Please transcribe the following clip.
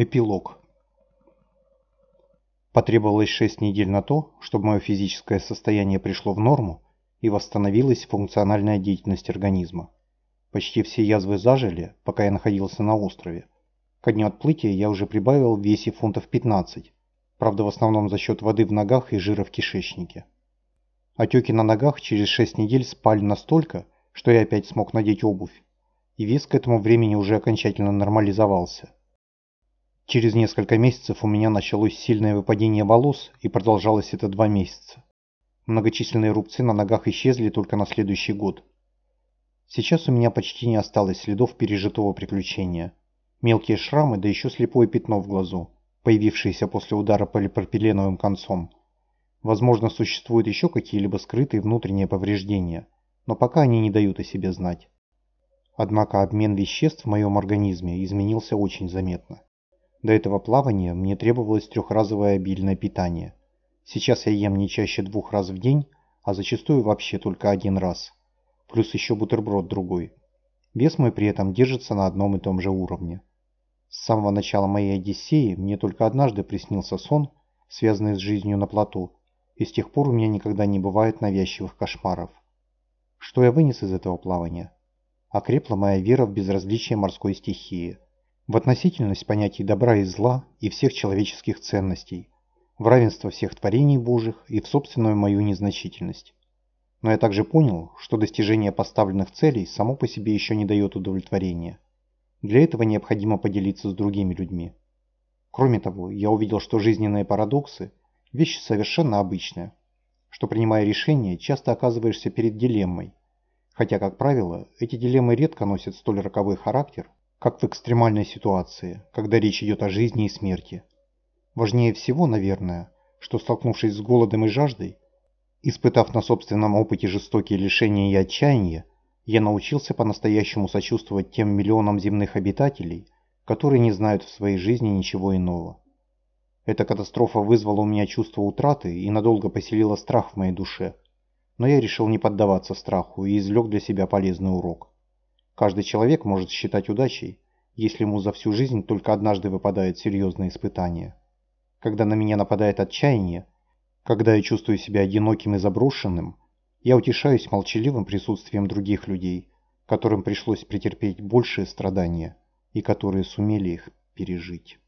Эпилог. Потребовалось шесть недель на то, чтобы мое физическое состояние пришло в норму и восстановилась функциональная деятельность организма. Почти все язвы зажили, пока я находился на острове. Ко дню отплытия я уже прибавил в весе фунтов 15, правда в основном за счет воды в ногах и жира в кишечнике. Отеки на ногах через шесть недель спали настолько, что я опять смог надеть обувь, и вес к этому времени уже окончательно нормализовался. Через несколько месяцев у меня началось сильное выпадение волос, и продолжалось это два месяца. Многочисленные рубцы на ногах исчезли только на следующий год. Сейчас у меня почти не осталось следов пережитого приключения. Мелкие шрамы, да еще слепое пятно в глазу, появившееся после удара полипропиленовым концом. Возможно, существуют еще какие-либо скрытые внутренние повреждения, но пока они не дают о себе знать. Однако обмен веществ в моем организме изменился очень заметно. До этого плавания мне требовалось трехразовое обильное питание. Сейчас я ем не чаще двух раз в день, а зачастую вообще только один раз. Плюс еще бутерброд другой. Вес мой при этом держится на одном и том же уровне. С самого начала моей Одиссеи мне только однажды приснился сон, связанный с жизнью на плоту, и с тех пор у меня никогда не бывает навязчивых кошмаров. Что я вынес из этого плавания? Окрепла моя вера в безразличие морской стихии в относительность понятий добра и зла и всех человеческих ценностей, в равенство всех творений Божьих и в собственную мою незначительность. Но я также понял, что достижение поставленных целей само по себе еще не дает удовлетворения. Для этого необходимо поделиться с другими людьми. Кроме того, я увидел, что жизненные парадоксы – вещь совершенно обычная, что принимая решение, часто оказываешься перед дилеммой, хотя, как правило, эти дилеммы редко носят столь роковой характер, как в экстремальной ситуации, когда речь идет о жизни и смерти. Важнее всего, наверное, что столкнувшись с голодом и жаждой, испытав на собственном опыте жестокие лишения и отчаяние, я научился по-настоящему сочувствовать тем миллионам земных обитателей, которые не знают в своей жизни ничего иного. Эта катастрофа вызвала у меня чувство утраты и надолго поселила страх в моей душе. Но я решил не поддаваться страху и извлек для себя полезный урок. Каждый человек может считать удачей, если ему за всю жизнь только однажды выпадает серьезное испытание. Когда на меня нападает отчаяние, когда я чувствую себя одиноким и заброшенным, я утешаюсь молчаливым присутствием других людей, которым пришлось претерпеть большие страдания и которые сумели их пережить.